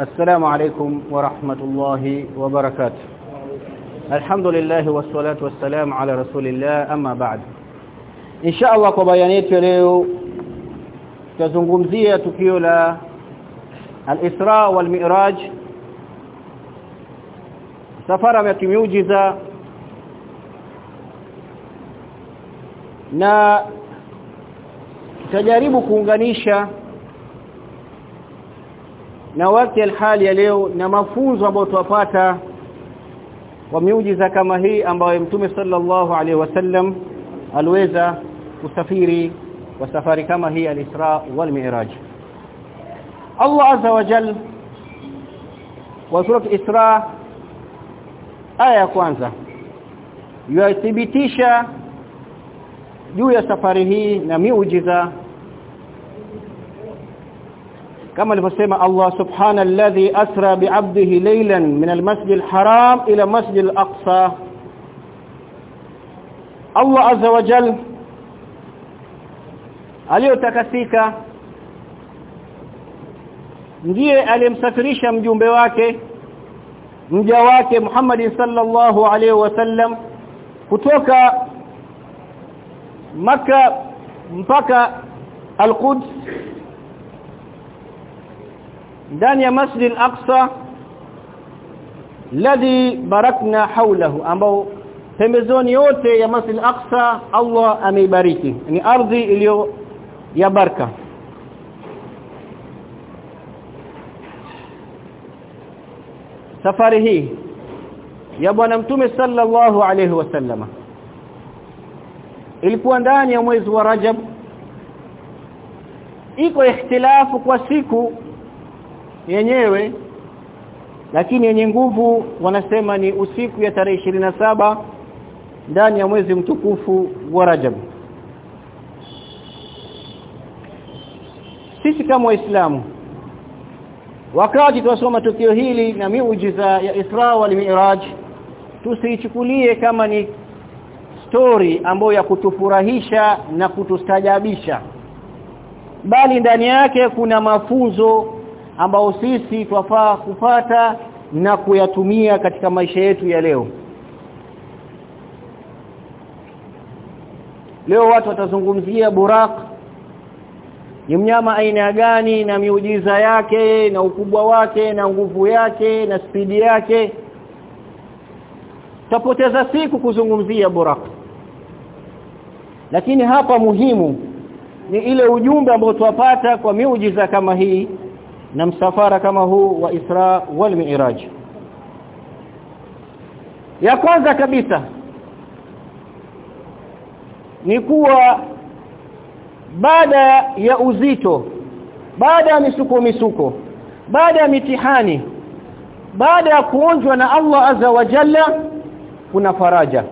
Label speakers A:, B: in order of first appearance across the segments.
A: السلام عليكم ورحمة الله وبركاته. الحمد لله والصلاة والسلام على رسول الله. أما بعد إن شاء الله كبيانيت يليو تزنغمزية تكيولا الإسراء والمئراج. سفر يتميوجزا na تجاربكم kuunganisha na wakati alhali ya leo na mafunzo ambayo tuwapata kwa miujiza kama hii ambayo Mtume sallallahu alaihi wasallam aliweza kusafiri kwa safari kama hii al-Isra wal Mi'raj. Allah azza wa jalla wa sura Isra aya ya kwanza yathibitisha juu ya safari hii na miujiza kama alivyosema Allah subhana alladhi asra bi'abdihi laylan min almasjid alharam ila masjid alaqsa Allah azza wa jal aliyotakasika ndiye aliyemsafirisha mjumbe wake mja wake Muhammad sallallahu alaihi wasallam kutoka maka mpaka Al-Quds ndani ya Masjid Al-Aqsa ladhi barakna hawlahu ambao pembezoni yote ya Masjid Al-Aqsa Allah ameibariki. Ni ardhi iliyo ya baraka. Safari hii ya bwana mtume sallallahu alayhi wasallama ilikuwa ndani ya mwezi wa Rajab. Iko ikhtilafu kwa siku yenyewe lakini yenye nguvu wanasema ni usiku ya tarehe saba ndani ya mwezi mtukufu wa Rajab. Sisi kama waislamu wakati tunasoma tukio hili na miujiza ya Isra wa Mi'raj tusiichukulie kama ni story ambayo ya kutufurahisha na kutustajabisha bali ndani yake kuna mafunzo ambao sisi twafaa kufata na kuyatumia katika maisha yetu ya leo. Leo watu watazungumzia Burak ni mnyama aina gani na miujiza yake na ukubwa wake na nguvu yake na spidi yake? Tapoteza siku kuzungumzia Burak lakini hapa muhimu ni ile ujumbe ambao tuwapata kwa miujiza kama hii na msafara kama huu wa Isra wal Mi'raj. Ya kwanza kabisa ni kuwa baada ya uzito baada ya misuko misuko baada ya mitihani baada ya kuonjwa na Allah azza wa jalla kuna faraja.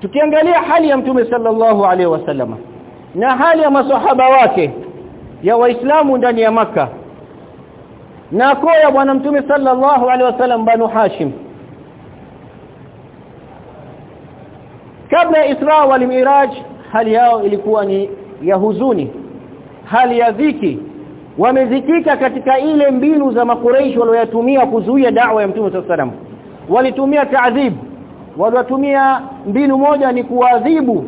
A: Tukiangalia hali ya mtume sallallahu alaihi wasallam na hali ya masahaba wake ya waislamu ndani ya maka na koya bwana mtume sallallahu alaihi wasallam banu hashim. Kabla ya Isra wal Miraj hali yao ilikuwa ni ya huzuni hali ya dhiki. Wamezikika katika ile mbinu za makureishi walioyatumia kuzuia da'wa ya Mtume sallam walitumia taadhib walitumia mbinu moja ni kuadhibu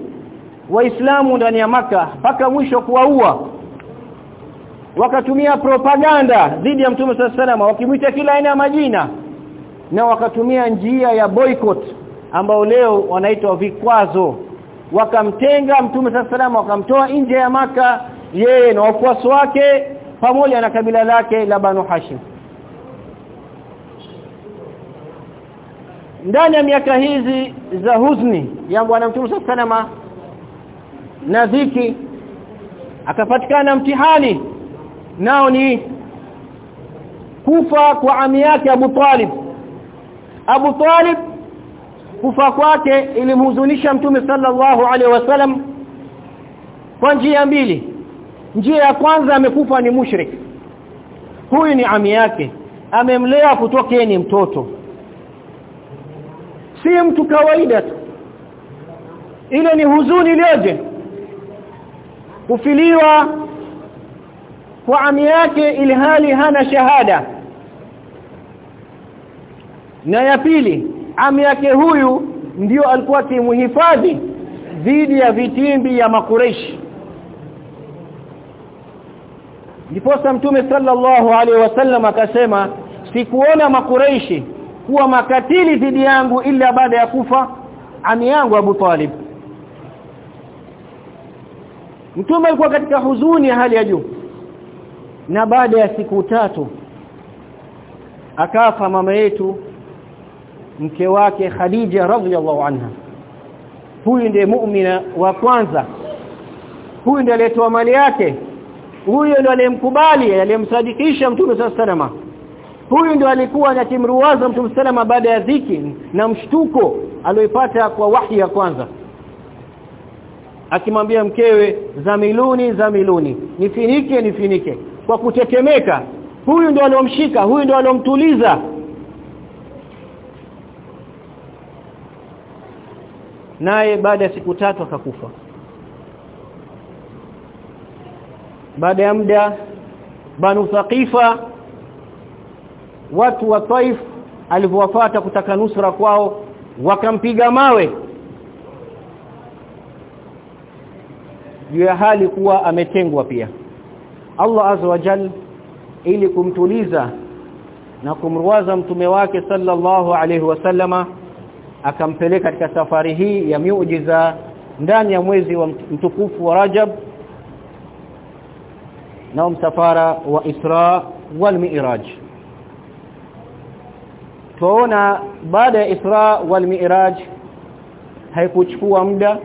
A: waislamu ndani ya maka mpaka mwisho kuwaua wakatumia propaganda dhidi ya Mtume sallallahu wakimwita kila aina ya majina. Na wakatumia njia ya boycott ambao leo wanaitwa vikwazo. Wakamtenga mtume sallallahu wakamtoa nje ya maka yeye na wafuasi wake pamoja na kabila lake la Banu Hashim. Ndani ya miaka hizi za huzni ya bwana mtume sallallahu na dhiki akapatikana mtihani nao ni kufa kwa ami yake Abu Talib. Abu Talib kufa kwake ilimhuzunisha mtume sallallahu alaihi wasallam kwa njia mbili. Njia ya kwanza amekufa ni mushrik. Huyu ni ami yake amemlea kutoka ni mtoto. Si mtu kawaida tu. Ile ni huzuni iliyoje? Kufiliwa kwa ami yake ilhali hana shahada. Na ya pili ami yake huyu ndiyo alikuwa kimhifadhi dhidi ya vitimbi ya makureishi Ndiposa Mtume sallallahu alaihi wasallam akasema sikuona makureishi kuwa makatili dhidi yangu ila baada ya kufa ami yangu Abu Talib. Mtume alikuwa katika huzuni ya hali ya juu na baada ya siku tatu akafa mama yetu mke wake Khadija radhiyallahu anha. Huyu ndiye muumina wa kwanza. Huyu ndiye aliyetoa mali yake. Huyu ndiye aliyemkubali aliyemsadikisha mtume sallallahu huyu ndiye alikuwa anatimruwaza mtume sallallahu baada ya dhiki na mshtuko alioipata kwa wahi ya kwanza. Akimwambia mkewe zamiluni zamiluni. Nifinike nifinike kwa kutetemeka. Huyu ndio aliyomshika huyu ndio aliyomtuliza naye baada ya siku tatu akakufa. Baada ya muda banu thaqifa watu wa Taif alivyowafuata kutaka nusra kwao wakampiga mawe. Juu ya hali kuwa ametengwa pia Allah azza wa jal ili kumtuliza na kumruwaza mtume wake sallallahu alaihi wasallama akampeleka katika safari hii ya miujiza ndani ya mwezi wa mtukufu wa Rajab na msafara wa Isra wal Mi'raj. Tuona baada ya Isra wal Mi'raj haikuchukua muda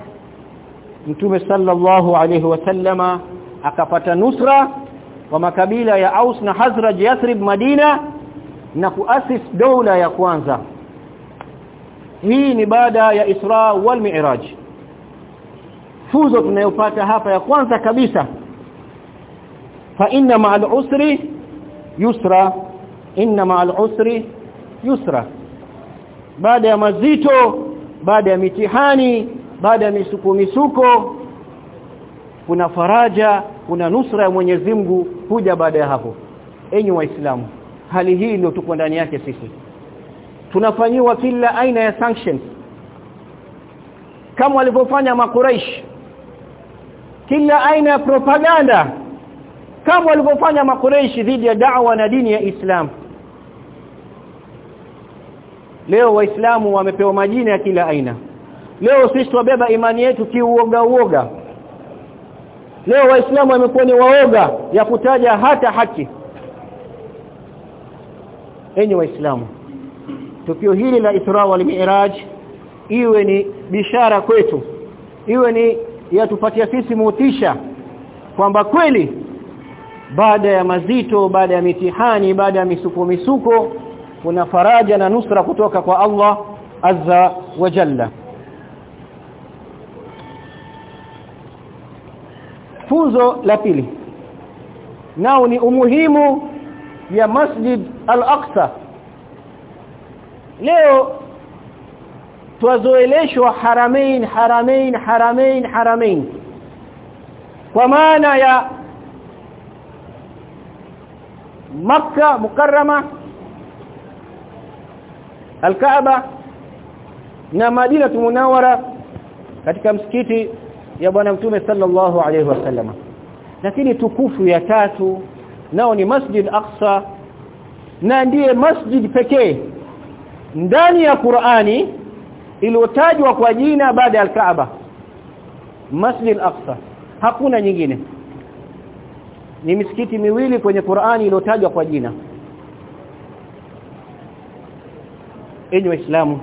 A: Mtume sallallahu alayhi wasallama akapata nusra kwa makabila ya Aus na Hazraj Yathrib Madina na kuasis dola ya kwanza. Hii ni baada ya Isra wal Mi'raj. Fuzo tunayopata hapa ya kwanza kabisa. Fa inna ma'al usri yusra. Inna ma'al usri yusra. Baada ya mazito baada ya mitihani baada ya misuko misuko kuna faraja kuna nusra ya Mwenyezi Mungu kuja baada ya hapo. Enyi waislamu hali hii ndio tuko ndani yake sisi. Tunafanyiwa kila aina ya sanctions. Kama walivyofanya makuraish. Kila aina ya propaganda. Kama walivyofanya makuraish dhidi ya da'wa na dini ya Islam. Leo waislamu wamepewa majina ya kila aina. Leo sisi tubeba imani yetu kiuoga uoga leo waislamu wamekuwa ni waoga ya kutaja hata haki. Enyi waislamu tukio hili la Isra wal Mi'raj iwe ni bishara kwetu iwe ni yatupatia sisi motisha kwamba kweli baada ya mazito baada ya mitihani baada ya misuko misuko kuna faraja na nusra kutoka kwa Allah azza wa jalla funzo la pili. Nao ni umuhimu ya Masjid Al-Aqsa. Leo twazoeleshwa haramain haramain haramain haramain kwa maana ya Makka mukarrama Al-Kaaba na Madina munawara katika msikiti ya bwana mtume sallallahu alaihi wasallam lakini tukufu ya tatu nao ni Masjid Aqsa na ndiye masjid pekee ndani ya Qur'ani iliyotajwa kwa jina baada ya Al-Kaaba. Masjid Aqsa. Hakuna nyingine. Ni misikiti miwili kwenye Qur'ani iliyotajwa kwa jina. Enyi waislamu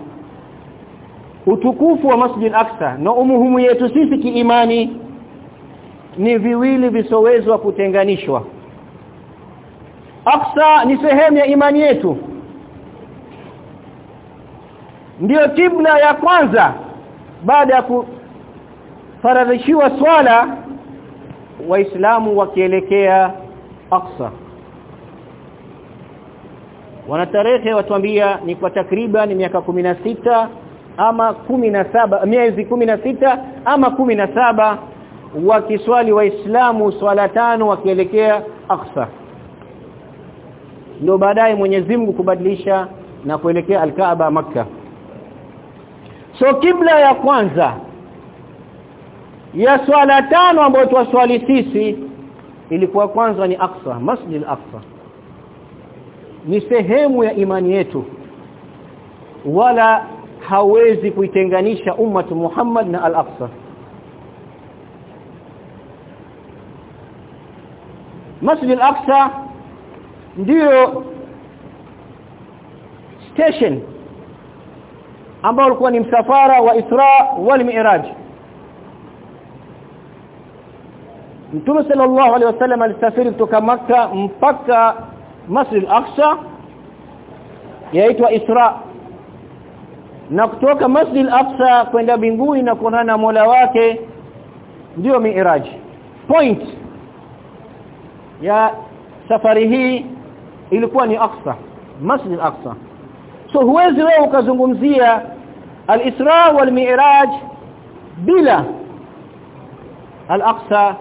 A: utukufu wa Masjid Aqsa na umuhimu yetu sisi kiimani ni viwili visowezwa kutenganishwa. Aqsa ni sehemu ya imani yetu. Ndiyo kibla ya kwanza baada ya kufaradhishiwa swala waislamu wakielekea Aqsa. Wana tarehe watuambia ni kwa takriban miaka sita ama saba miezi sita ama kumi na saba wakiswali waislamu swala tano wakielekea Aqsa. Ndio baadaye Mwenyezi Mungu kubadilisha na kuelekea alkaaba maka so kibla ya kwanza ya swala tano ambayo tuwaswali sisi ilikuwa kwanza ni Aqsa Masjid Al-Aqsa ni sehemu ya imani yetu. Wala hawezi kuitenganisha ummatu Muhammad na Al-Aqsa. Masjid Al-Aqsa ndio station ambao ulikuwa ni msafara wa Isra wal Mi'raj. Mtume sallallahu alaihi wasallam alisafiri kutoka maka mpaka Masjid Al-Aqsa yaitwa Isra na kutoka Masjid Al-Aqsa kwenda mbinguni na kuonana na Mola wake ndio Mi'raj. Point ya safari hii ilikuwa ni Aqsa Masjid Al-Aqsa. So huwezi wewe ukazungumzia al-Isra wal Mi'raj bila Al-Aqsa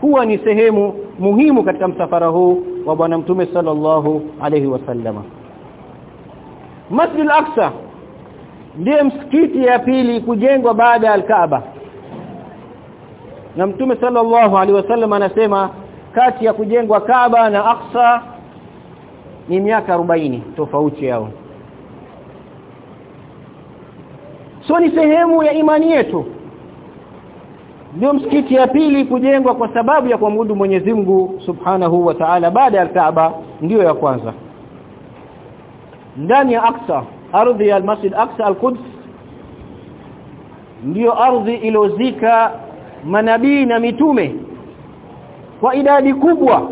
A: huwa ni sehemu muhimu katika msafara huu wa bwana mtume sallallahu alayhi wasallama Masjid Al-Aqsa ndiye msikiti ya pili kujengwa baada ya Al-Kaaba. Na mtume sallallahu alaihi wasallam anasema kati ya kujengwa Kaaba na Aqsa ni miaka 40 tofauti yao. So ni sehemu ya imani yetu. Ndio msikiti ya pili kujengwa kwa sababu ya kuabudu Mwenyezi Mungu Subhanahu wa Ta'ala baada ya Kaaba ndiyo ya kwanza. Ndani ya Aqsa ardhi ya Masjid Aqsa al-Quds. Ndiyo ardhi ilozika manabii na mitume kwa idadi kubwa.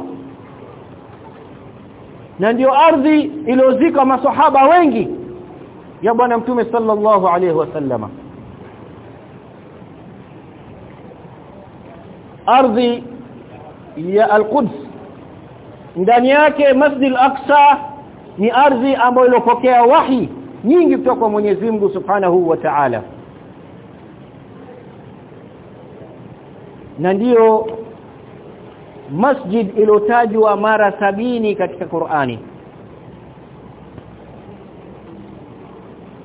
A: Na ndiyo ardhi ilozika masahaba wengi ya bwana mtume sallallahu alaihi wasallama ardhi ya al-Quds. Ndani yake Masjid al-Aqsa ni ardhi ambayo ilipokea wahi nyingi kutoka kwa Mwenyezi Mungu Subhanahu wa Ta'ala. Na ndiyo masjid iliyotajwa mara sabini katika Qur'ani.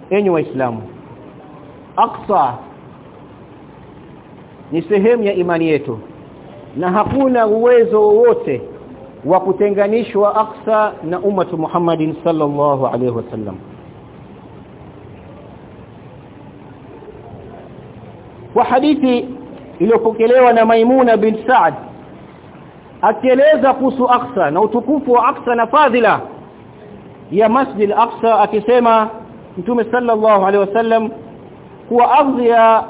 A: Enyi waislamu Aqsa ni sehemu ya imani yetu na hakuna uwezo wowote wa kutenganishwa Aqsa na ummatu Muhammadin sallallahu alaihi wasallam kwa hadithi iliyopokelewa na Maimuna bin Saad. Akieleza kuhusu Aqsa na utukufu wa Aqsa na fadhila ya Masjid Aqsa akisema Mtume sallallahu alaihi wasallam kuwa ardhi ya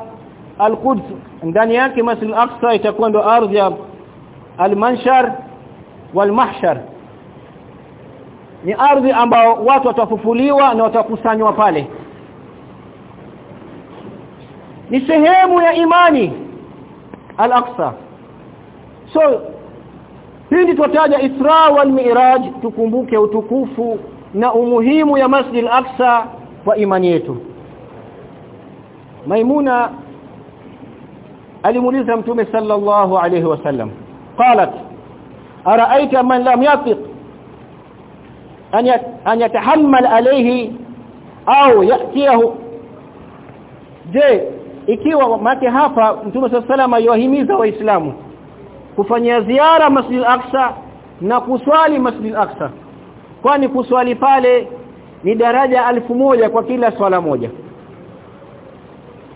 A: Al-Quds ndani yake Masjid Aqsa itakuwa ndo ardhi ya Al-Manshar wal-Mahshar. Ni ardhi ambao watu watafufuliwa na watakusanywa pale ni sehemu ya imani. Al-Aqsa. So pindi tutataja Isra wal Mi'raj tukumbuke utukufu na umuhimu ya Masjid Al-Aqsa kwa imani yetu. Maimuna alimuuliza Mtume sallallahu alayhi wasallam qalat araaita man lam yatiq an an yatahammal alayhi au yatiyahu? Je ikiwa make hapa Mtume sallallahu alayhi waislamu kufanya ziara Masjid Al-Aqsa na kuswali Masjid Al-Aqsa. Kwani kuswali pale ni daraja alfu moja kwa kila swala moja.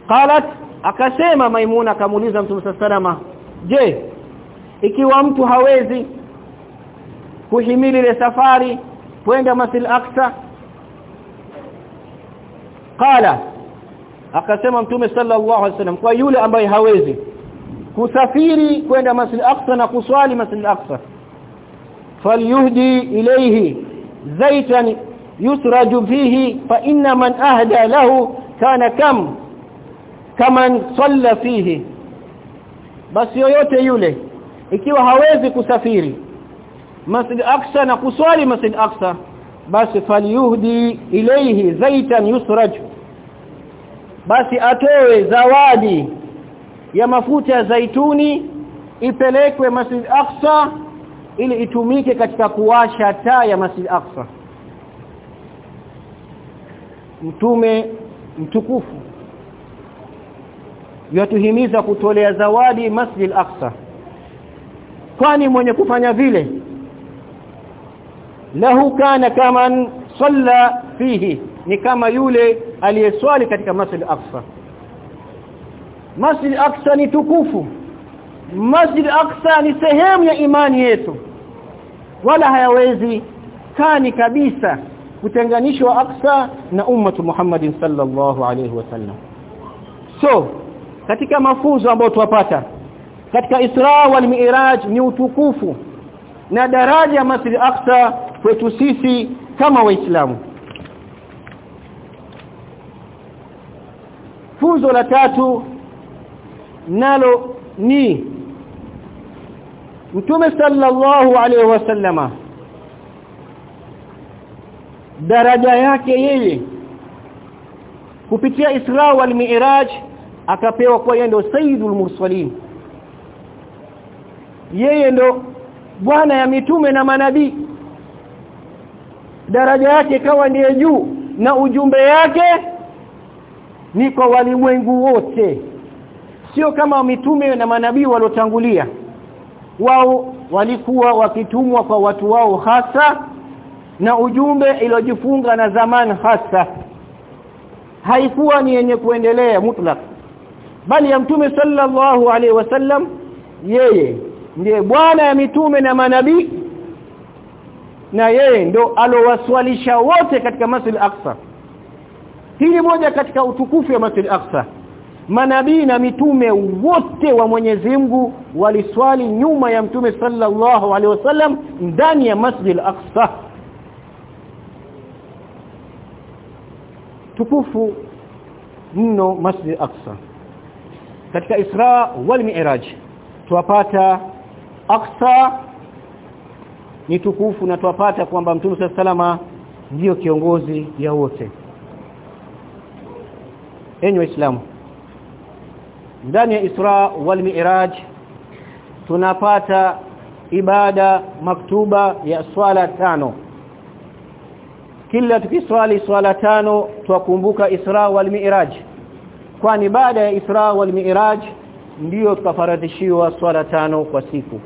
A: Qalat akasema maimuna akamuuliza mtume salama je ikiwa mtu hawezi kuhimili ile safari kwenda Masjid Aqsa qala akasema mtume sallallahu alaihi wasallam kwa yule ambaye hawezi kusafiri kwenda Masjid Aqsa na kuswali Masjid Aqsa falyuhdi ilayhi zaitan yusraju fihi fa inna man ahda lahu kana kam kaman salla fihi. Basi yoyote yule ikiwa hawezi kusafiri Masjid Aqsa na kuswali Masjid Aqsa basi falyuhdi ilayhi zaitan yusraj basi atoe zawadi ya mafuta ya zaituni ipelekwe Masjid Aqsa ili itumike katika kuwasha taa ya Masjid Aqsa. Mtume mtukufu yatuhimiza kutolea zawadi Masjid Aqsa. Kwani mwenye kufanya vile? Lahu kana kaman salla fihi. Ni kama yule aliyeswali katika Masjid Aqsa Masjid Aqsa ni tukufu. Masjid Aqsa ni sehemu ya imani yetu. Wala hayawezi kani kabisa kutenganishwa Aqsa na ummatu Muhammadin sallallahu alaihi wasallam so katika mafunzo ambayo tuwapata katika Isra wal Mi'raj ni utukufu. Na daraja ya Masjid Aqsa kwetu sisi kama waislamu. Funzo la tatu nalo ni Mtume sallallahu alaihi wasallama daraja yake yeye kupitia Isra wal Mi'raj akapewa kwa yeye ndo Sayyidul Mursalin. Yeye ndo bwana ya mitume na manabii daraja yake kawa ndiye juu na ujumbe yake ni kwa walimwengu wote. Sio kama mitume na manabii waliotangulia. Wao walikuwa wakitumwa kwa watu wao hasa na ujumbe iliojifunga na zamani hasa. Haikuwa ni yenye kuendelea mutlak bali ya mtume sallallahu alaihi wasallam yeye ndiye bwana ya mitume na manabii na yeye ndo alowaswalisha wote katika Masjid Al-Aqsa. Hili moja katika utukufu wa Masjid Al-Aqsa. Manabii na mitume wote wa Mwenyezi Mungu waliswali nyuma ya mtume sallallahu alaihi wasallam ndani ya Masjid Al-Aqsa. Tukufu mno Masjid Al-Aqsa. Katika Isra wal Mi'raj tuwapata Aqsa ni tukufu na tuwapata kwamba Mtume salama ndiyo kiongozi ya wote. Enyi waislamu ndani ya Isra wal Mi'raj tunapata ibada maktuba ya swala tano. Kila tukiswali swala tano twakumbuka Isra wal Mi'raj. Kwani baada ya Isra wal Mi'raj ndiyo tukafaradhishiwa swala tano kwa siku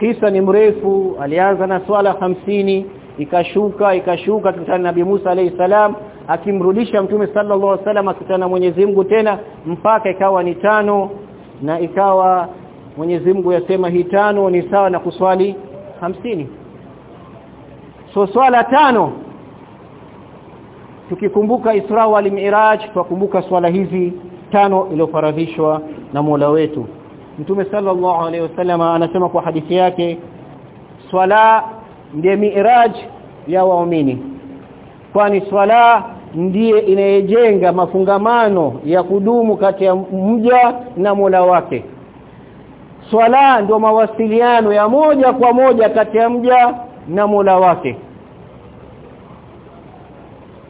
A: kisa ni mrefu alianza na swala hamsini ikashuka ikashuka tukutana nabii Musa alayhi salam akimrudisha mtume sallallahu alaihi wasallam akutana na Mwenyezi Mungu tena mpaka ikawa ni tano na ikawa Mwenyezi Mungu yasema hii tano ni sawa na kuswali hamsini. So swala tano tukikumbuka Isra wal Mi'raj tukumbuka swala hizi tano iliyofaradhishwa na Mola wetu Mtume sallallahu alaihi wasallam anasema kwa hadithi yake swala ndiye mi'raj ya waumini kwani swala ndiye inayejenga mafungamano ya kudumu kati ya mja na Mola wake. Swala ndio mawasiliano ya moja kwa moja kati ya mja na Mola wake.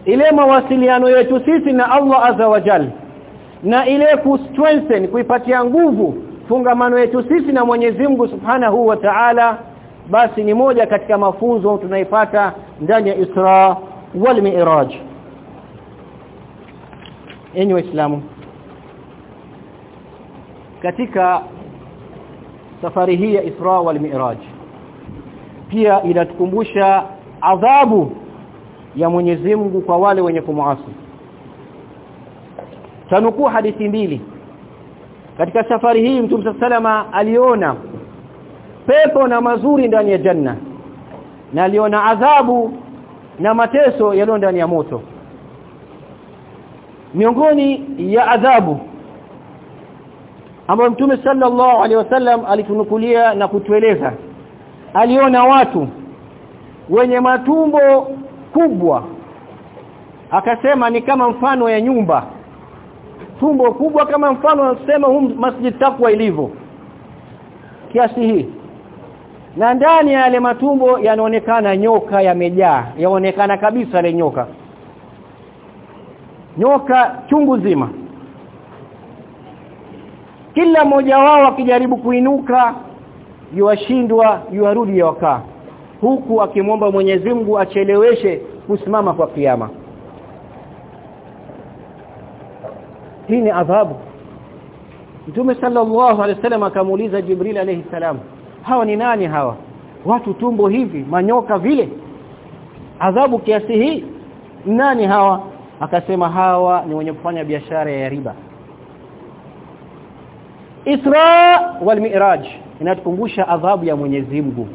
A: Ile mawasiliano yetu sisi na Allah azza wa jalla na ile ku strengthen kuipatia nguvu fungamano yetu sisi na Mwenyezi Mungu Subhanahu wa Ta'ala basi ni moja katika mafunzo tunaipata ndani ya Isra wal Mi'raj. Enyi waislamu katika safari hii ya Isra wal Mi'raj pia inatukumbusha adhabu ya Mwenyezi Mungu kwa wale wenye kumuasi tanukuu hadithi mbili katika safari hii Mtume salama aliona pepo na mazuri ndani ya janna na aliona adhabu na mateso yaliyo ndani ya moto. Miongoni ya adhabu ambayo Mtume sallallahu alaihi wasallam alitunukulia na kutueleza aliona watu wenye matumbo kubwa akasema ni kama mfano ya nyumba tumbo kubwa kama mfano anasema hum masjid takwa ilivyo. Kiasi hii. Na ndani ya yale matumbo yanaonekana nyoka yamejaa. Yaonekana kabisa ile nyoka. Nyoka chungu zima. Kila mmoja wao akijaribu kuinuka yuwashindwa yuarudi yawakaa. Huku akimwomba Mwenyezi Mungu acheleweshe kusimama kwa kiyama hii ni adhabu. Mtume sallallahu alaihi wasallam akamuuliza Jibril alayhi salam hawa ni nani hawa? Watu tumbo hivi manyoka vile? Adhabu kiasi hii? Nani hawa? Akasema hawa ni wenye kufanya biashara ya riba. Isra wal Mi'raj inatukumbusha adhabu ya Mwenyezi Mungu.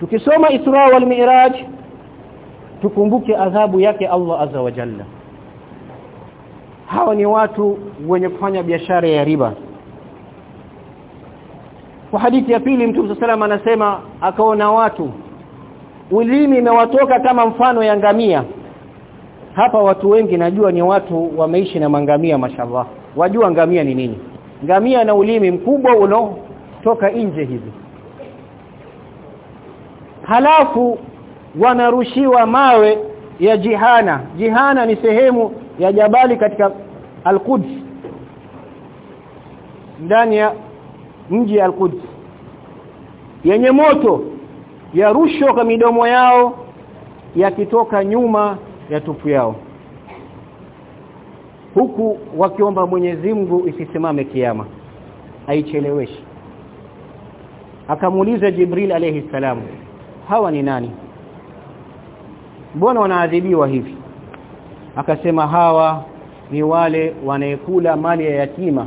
A: Tukisoma Isra wal Mi'raj tukumbuke adhabu yake Allah azza wa jalla. Hawa ni watu wenye kufanya biashara ya riba. Kwa hadithi ya pili Mtume sallallahu anasema akaona watu ulimi imewatoka kama mfano ya ngamia. Hapa watu wengi najua ni watu wameishi na mangamia mashallah. Wajua ngamia ni nini? Ngamia na ulimi mkubwa unaotoka nje hivi. Halafu wanarushiwa mawe ya jihana. Jihana ni sehemu ya jabali katika al-Quds. Ndani ya mji al-Quds. Yenye moto yarushwa kwa midomo yao yakitoka nyuma ya tupu yao. Huku wakiomba Mwenyezi Mungu isisimame kiyama aicheleweshi akamuuliza Jibril alayhi salam hawa ni nani mbona wanaadhibiwa hivi? Akasema hawa ni wale wanayekula mali ya yatima.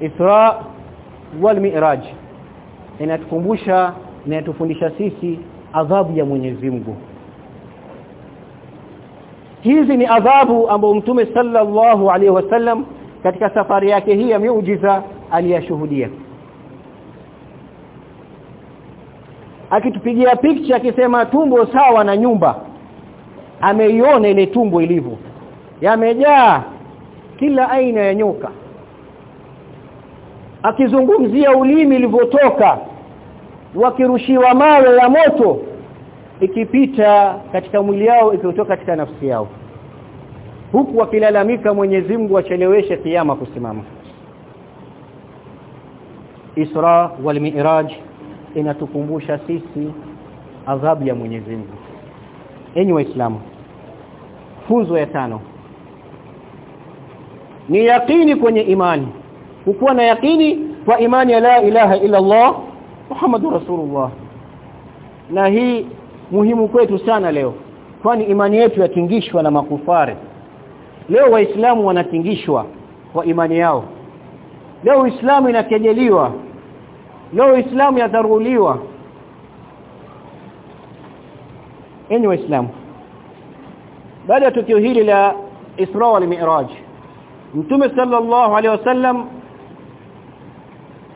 A: Isra wal Mi'raj. Inatukumbusha na inatufundisha sisi adhabu ya Mwenyezi Mungu. Hizi ni adhabu ambazo Mtume sallallahu alaihi wasallam katika safari yake hii ya miujiza aliyashuhudia akitupigia picha akisema tumbo sawa na nyumba. Ameiona ile tumbo ilivyo. Yamejaa kila aina ya nyoka. Akizungumzia ulimi ilivyotoka wakirushiwa mawe ya moto ikipita katika mwili yao ikitoka katika nafsi yao. Huku wakilalamika Mwenyezi Mungu acheleweshe kiyama kusimama. Isra wal Mi'raj inatukumbusha sisi adhabu ya Mwenyezi Mungu. Enyi waislamu funzo ya tano. Ni yakini kwenye imani. Kukuwa na yakini kwa imani ya la ilaha illa Allah Muhammadur Rasulullah. Na hii muhimu kwetu sana leo kwani imani yetu yatingishwa na makufari. Leo waislamu wanatingishwa kwa imani yao. Leo uislamu inakejeliwa leo uislamu yadharuliwa. Enyi waislamu baada ya tukio hili la Isra wal Mi'raj Mtume sallallahu alaihi wasallam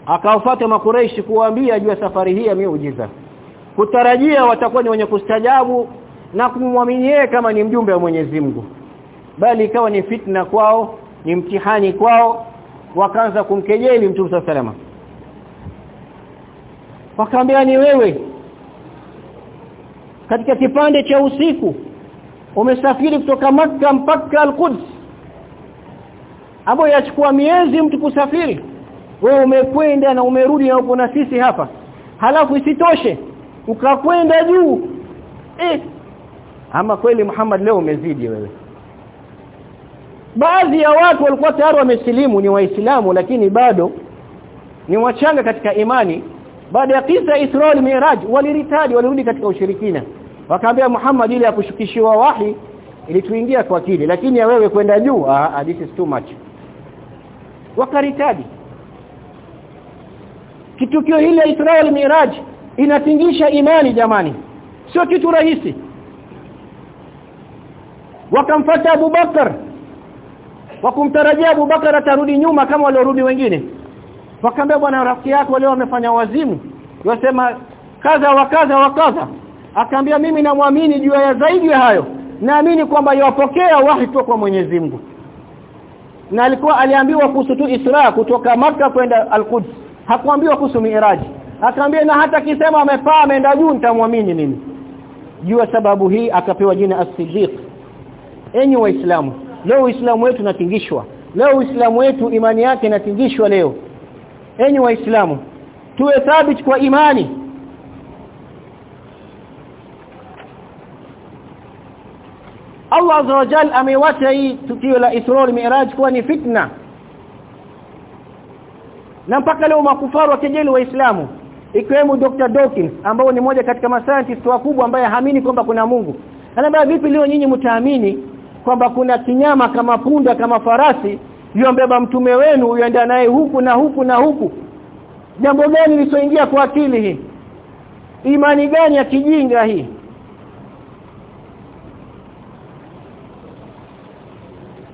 A: akawafuata makureishi kuwaambia juu ya safari hii ya miujiza kutarajia watakuwa ni wenye kustajabu na kumwamini yeye kama ni mjumbe wa Mwenyezi Mungu bali ikawa ni fitna kwao ni mtihani kwao wakaanza kumkejeli Mtume sallallahu wakaambia ni wewe. Katika kipande cha usiku umesafiri kutoka maka mpaka Al-Quds ambayo yachukua miezi mtu kusafiri. Wewe umekwenda na umerudi na uko na sisi hapa. Halafu isitoshe ukakwenda juu. Eh ama kweli Muhammad leo umezidi wewe. Baadhi ya watu walikuwa tayari wamesilimu ni waislamu lakini bado ni wachanga katika imani baada ya kisa Israel Miraj waliritadi walirudi katika ushirikina. Wakaambia Muhammad ili akushukishiwa wahi ili tuingia kwa akili. Lakini ya wewe kwenda juu ah this is too much. Wakaritadi kitukio hili Israel Miraj inatingisha imani jamani. Sio kitu rahisi. Wakamfuata Abu Bakar. Wakumtarajia Abu Bakar atarudi nyuma kama waliorudi wengine wakamwambia bwana rafiki yako leo amefanya wazimu. Yosema kaza wa kaza wa kaza. Akaambia mimi namwamini juu ya zaidi ya hayo. Naamini kwamba yawapokea wahi kutoka kwa Mwenyezi Mungu. Na alikuwa aliambiwa kuhusu tu Isra kutoka maka kwenda Al-Quds. Hakuambiwa kuhusu Mi'raj akaambia na hata kisema amepaa ameenda juu nitamwamini mimi. Juu ya sababu hii akapewa jina as-siddiq. Enyi waislamu leo uislamu wetu natingishwa leo uislamu wetu imani yake natingishwa leo enyi waislamu tuwe thabit kwa imani Allah azza wa jalla amewacha hii tukio la Isra Mi'raj kuwa ni fitna na mpaka leo makufaru wakejeli waislamu ikiwemo Dr. Dawkins ambao ni moja katika mascientist wakubwa ambaye haamini kwamba kuna Mungu anambia vipi leo nyinyi mtaamini kwamba kuna kinyama kama punda kama farasi yombeba mtume wenu uenda naye huku na huku na huku. Jambo gani lisoingia kwa akili hii? Imani gani ya kijinga hii?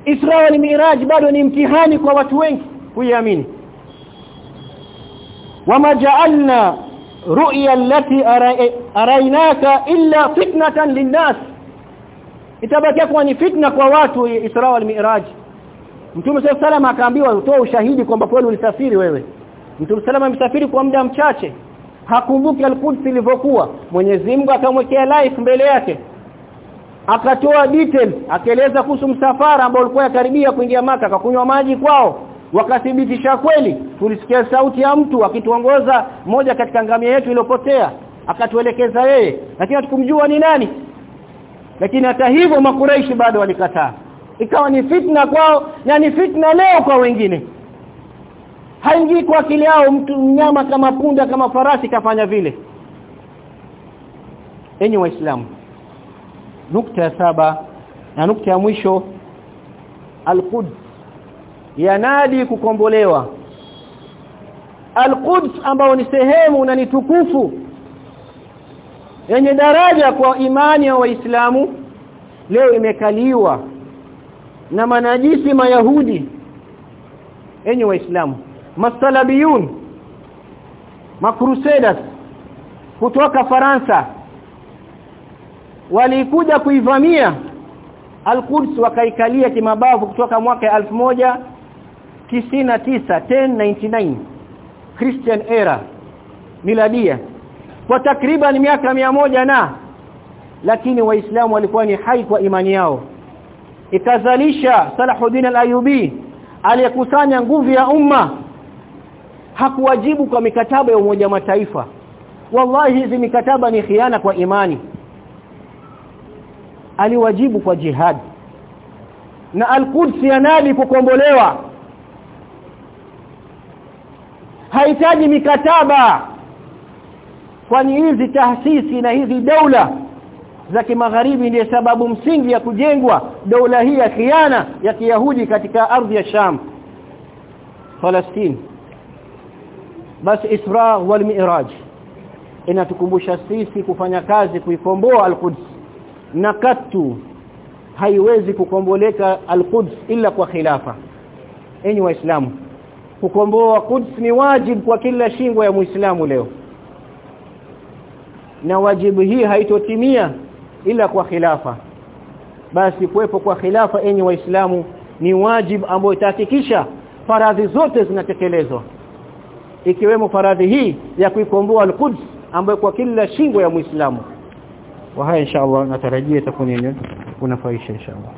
A: Isra wal Miraj bado ni mtihani kwa watu wengi kuiamini. Wama ja'alna ru'ya allati araynaka illa fitnatan linnas. Itabaki kuwa ni fitna kwa watu Isra wal Miraj Mtume sallam akaambiwa utoe ushahidi kwamba kweli ulisafiri wewe. Mtume sallam amesafiri kwa muda mchache. Hakumbuki al-Quds ilivyokuwa. Mwenyezi Mungu akamwekea life mbele yake. Akatoa detail, akaeleza kuhusu msafara ambao ulikuwa karibia kuingia maka. Akakunywa maji kwao. Wakathibitisha kweli. Tulisikia sauti ya mtu akituongoza moja katika ngamia yetu iliyopotea. Akatuelekeza yeye. Lakini hatukumjua ni nani. Lakini hata hivyo makuraishi bado walikataa ikawa ni fitna kwao na ni fitna leo kwa wengine. Haingii kwa akili yao mtu mnyama kama punda kama farasi kafanya vile. Enyi waislamu nukta ya saba na nukta ya mwisho al-Quds. Yanadi kukombolewa. al-Quds ambao ni sehemu na ni tukufu yenye daraja kwa imani ya waislamu leo imekaliwa na manajisi mayahudi. Enyi waislamu masalabiyun makrusedas kutoka Faransa walikuja kuivamia Al-Quds wakaikalia kimabavu kutoka mwaka 1099 1099 Christian era miladia. Kwa takriban miaka moja na lakini waislamu walikuwa ni hai kwa imani yao ikazalisha Salahuddin al-Ayyubi aliyekusanya nguvu ya umma. Hakuwajibu kwa mikataba ya umoja mataifa. Wallahi hizi mikataba ni khiana kwa imani. Aliwajibu kwa jihad. Na al-Quds yanadi kukombolewa. Hahitaji mikataba. Kwani hizi taasisi na hizi daula za kimagharibi ndiye sababu msingi ya kujengwa dola hii ya khiana ya kiyahudi katika ardhi ya Sham. Palestine. Basi Isra wal Mi'raj. Inatukumbusha sisi kufanya kazi kuikomboa al-Quds. Na katu haiwezi kukomboleka al-Quds ila kwa khilafa. Enyi waislamu kukomboa Quds ni wajibu kwa kila shingo ya Muislamu leo. Na wajibu hii haitotimia ila kwa khilafa. Basi kuwepo kwa khilafa enyi waislamu ni wajibu ambao itahakikisha faradhi zote zinatekelezwa. Ikiwemo faradhi hii ya kuikomboa al-Quds ambayo kwa kila shingo ya Muislamu. Wa haya inshallah natarajia itakuwa ni kunafaisha inshallah